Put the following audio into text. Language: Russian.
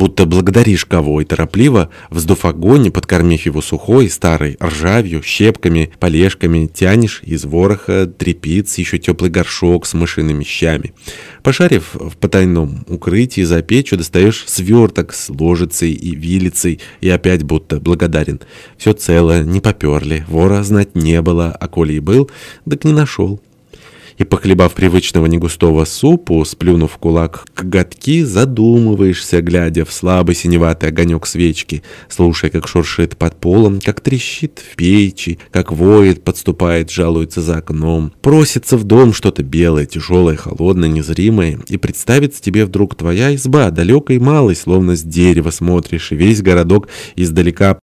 будто благодаришь кого, и торопливо, вздув огонь подкормив его сухой, старой, ржавью, щепками, полежками, тянешь из вороха трепиц еще теплый горшок с мышиными щами. Пошарив в потайном укрытии за печью, достаешь сверток с ложицей и вилицей, и опять будто благодарен. Все цело, не поперли, вора знать не было, а коли и был, так не нашел и, похлебав привычного негустого супу, сплюнув кулак коготки, задумываешься, глядя в слабый синеватый огонек свечки, слушая, как шуршит под полом, как трещит в печи, как воет, подступает, жалуется за окном. Просится в дом что-то белое, тяжелое, холодное, незримое, и представится тебе вдруг твоя изба, далекой и малой, словно с дерева смотришь, и весь городок издалека